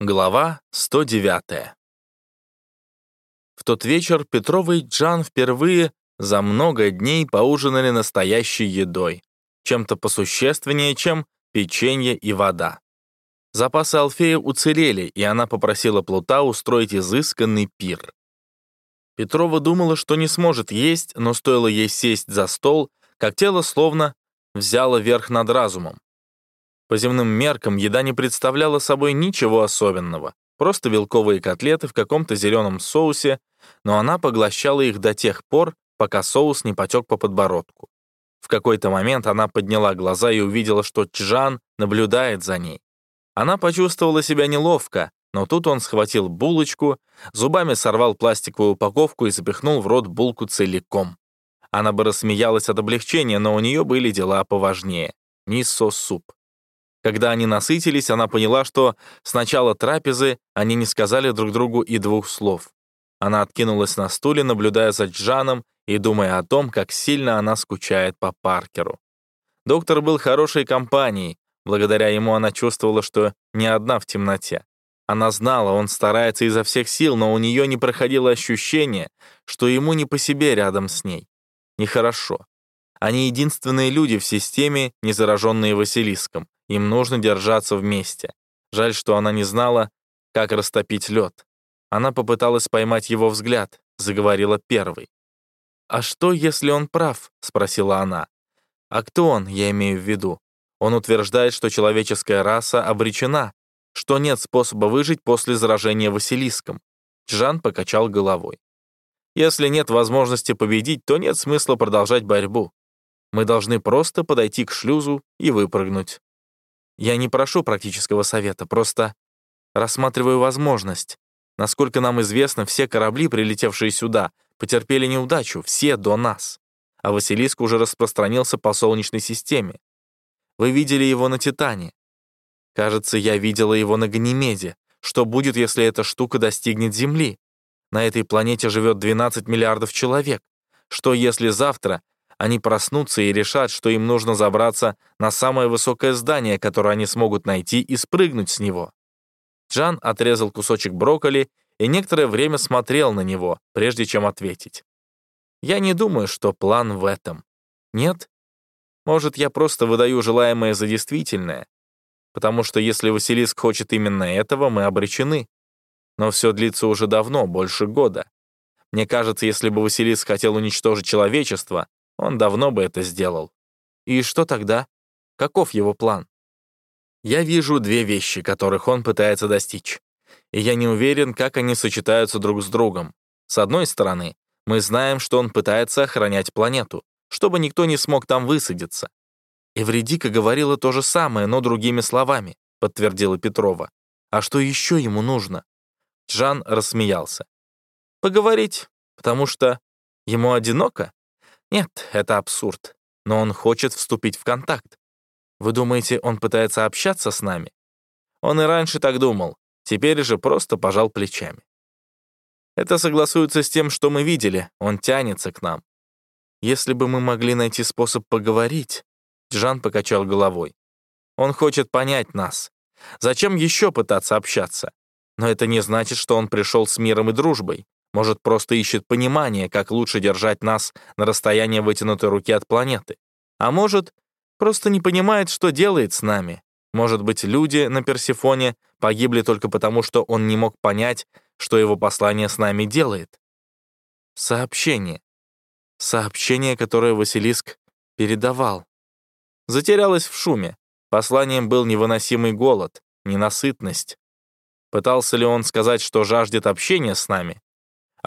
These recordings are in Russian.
Глава 109 В тот вечер Петрова и Джан впервые за много дней поужинали настоящей едой, чем-то посущественнее, чем печенье и вода. Запасы Алфея уцелели, и она попросила Плута устроить изысканный пир. Петрова думала, что не сможет есть, но стоило ей сесть за стол, как тело словно взяло верх над разумом. По земным меркам еда не представляла собой ничего особенного, просто белковые котлеты в каком-то зеленом соусе, но она поглощала их до тех пор, пока соус не потек по подбородку. В какой-то момент она подняла глаза и увидела, что Чжан наблюдает за ней. Она почувствовала себя неловко, но тут он схватил булочку, зубами сорвал пластиковую упаковку и запихнул в рот булку целиком. Она бы рассмеялась от облегчения, но у нее были дела поважнее. Миссо-суп. Когда они насытились, она поняла, что с начала трапезы они не сказали друг другу и двух слов. Она откинулась на стуле, наблюдая за Джаном и думая о том, как сильно она скучает по Паркеру. Доктор был хорошей компанией, благодаря ему она чувствовала, что не одна в темноте. Она знала, он старается изо всех сил, но у нее не проходило ощущение, что ему не по себе рядом с ней. Нехорошо. Они единственные люди в системе, не зараженные Василиском, им нужно держаться вместе. Жаль, что она не знала, как растопить лед. Она попыталась поймать его взгляд, заговорила первой. «А что, если он прав?» — спросила она. «А кто он, я имею в виду? Он утверждает, что человеческая раса обречена, что нет способа выжить после заражения Василиском». Джан покачал головой. «Если нет возможности победить, то нет смысла продолжать борьбу. Мы должны просто подойти к шлюзу и выпрыгнуть». Я не прошу практического совета, просто рассматриваю возможность. Насколько нам известно, все корабли, прилетевшие сюда, потерпели неудачу, все до нас. А Василиск уже распространился по Солнечной системе. Вы видели его на Титане. Кажется, я видела его на Ганимеде. Что будет, если эта штука достигнет Земли? На этой планете живет 12 миллиардов человек. Что если завтра они проснутся и решат, что им нужно забраться на самое высокое здание, которое они смогут найти, и спрыгнуть с него. Джан отрезал кусочек брокколи и некоторое время смотрел на него, прежде чем ответить. «Я не думаю, что план в этом. Нет? Может, я просто выдаю желаемое за действительное? Потому что если Василиск хочет именно этого, мы обречены. Но все длится уже давно, больше года. Мне кажется, если бы Василиск хотел уничтожить человечество, он давно бы это сделал. И что тогда? Каков его план? Я вижу две вещи, которых он пытается достичь. И я не уверен, как они сочетаются друг с другом. С одной стороны, мы знаем, что он пытается охранять планету, чтобы никто не смог там высадиться. Эвредика говорила то же самое, но другими словами, подтвердила Петрова. А что еще ему нужно? Джан рассмеялся. Поговорить, потому что ему одиноко? Нет, это абсурд. Но он хочет вступить в контакт. Вы думаете, он пытается общаться с нами? Он и раньше так думал, теперь же просто пожал плечами. Это согласуется с тем, что мы видели, он тянется к нам. Если бы мы могли найти способ поговорить, Джан покачал головой. Он хочет понять нас. Зачем еще пытаться общаться? Но это не значит, что он пришел с миром и дружбой. Может, просто ищет понимание, как лучше держать нас на расстоянии вытянутой руки от планеты. А может, просто не понимает, что делает с нами. Может быть, люди на Персифоне погибли только потому, что он не мог понять, что его послание с нами делает. Сообщение. Сообщение, которое Василиск передавал. Затерялось в шуме. Посланием был невыносимый голод, ненасытность. Пытался ли он сказать, что жаждет общения с нами?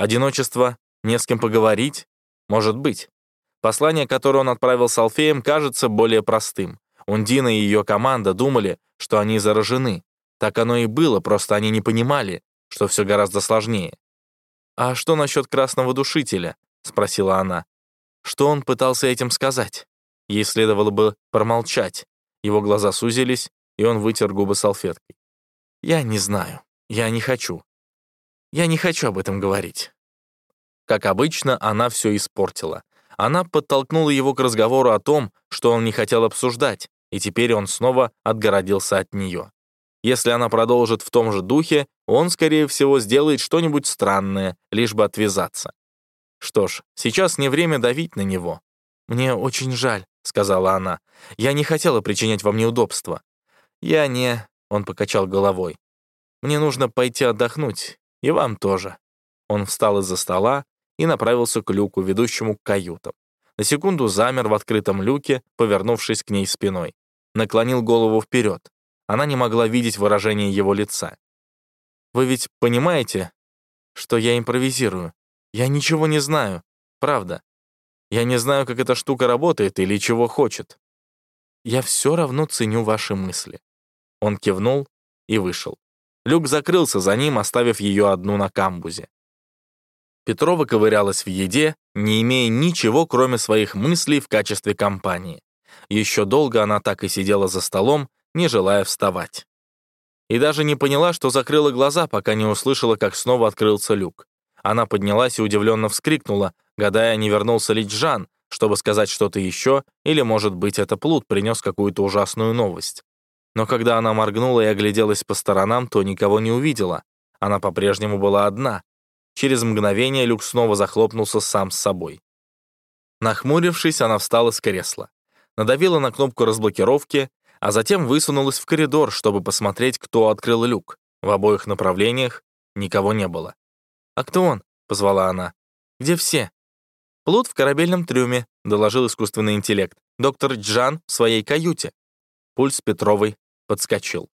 Одиночество, не с кем поговорить? Может быть. Послание, которое он отправил с Алфеем, кажется более простым. Ундина и ее команда думали, что они заражены. Так оно и было, просто они не понимали, что все гораздо сложнее. «А что насчет красного душителя?» — спросила она. Что он пытался этим сказать? Ей следовало бы промолчать. Его глаза сузились, и он вытер губы салфеткой. «Я не знаю. Я не хочу. Я не хочу об этом говорить». Как обычно, она все испортила. Она подтолкнула его к разговору о том, что он не хотел обсуждать, и теперь он снова отгородился от нее. Если она продолжит в том же духе, он, скорее всего, сделает что-нибудь странное, лишь бы отвязаться. Что ж, сейчас не время давить на него. «Мне очень жаль», — сказала она. «Я не хотела причинять вам неудобства». «Я не...» — он покачал головой. «Мне нужно пойти отдохнуть. И вам тоже». Он встал из-за стола и направился к люку, ведущему к каютам. На секунду замер в открытом люке, повернувшись к ней спиной. Наклонил голову вперед. Она не могла видеть выражение его лица. «Вы ведь понимаете, что я импровизирую? Я ничего не знаю. Правда. Я не знаю, как эта штука работает или чего хочет. Я все равно ценю ваши мысли». Он кивнул и вышел. Люк закрылся за ним, оставив ее одну на камбузе. Петрова ковырялась в еде, не имея ничего, кроме своих мыслей в качестве компании. Еще долго она так и сидела за столом, не желая вставать. И даже не поняла, что закрыла глаза, пока не услышала, как снова открылся люк. Она поднялась и удивленно вскрикнула, гадая, не вернулся ли Джан, чтобы сказать что-то еще, или, может быть, это Плут принес какую-то ужасную новость. Но когда она моргнула и огляделась по сторонам, то никого не увидела. Она по-прежнему была одна. Через мгновение люк снова захлопнулся сам с собой. Нахмурившись, она встала с кресла. Надавила на кнопку разблокировки, а затем высунулась в коридор, чтобы посмотреть, кто открыл люк. В обоих направлениях никого не было. «А кто он?» — позвала она. «Где все?» «Плут в корабельном трюме», — доложил искусственный интеллект. «Доктор Джан в своей каюте». Пульс Петровой подскочил.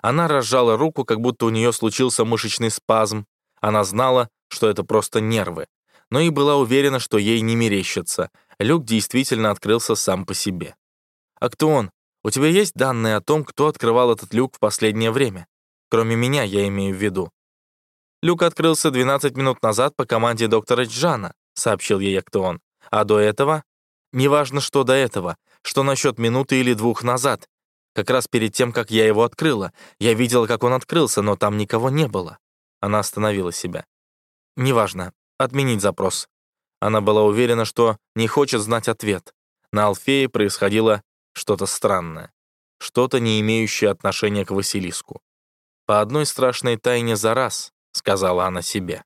Она разжала руку, как будто у нее случился мышечный спазм. Она знала, что это просто нервы, но и была уверена, что ей не мерещится. Люк действительно открылся сам по себе. «А кто он? У тебя есть данные о том, кто открывал этот люк в последнее время? Кроме меня, я имею в виду». «Люк открылся 12 минут назад по команде доктора Джана», сообщил ей Актеон. «А до этого? Неважно, что до этого. Что насчет минуты или двух назад. Как раз перед тем, как я его открыла. Я видела, как он открылся, но там никого не было». Она остановила себя. «Неважно. Отменить запрос». Она была уверена, что не хочет знать ответ. На Алфее происходило что-то странное. Что-то, не имеющее отношения к Василиску. «По одной страшной тайне за раз», — сказала она себе.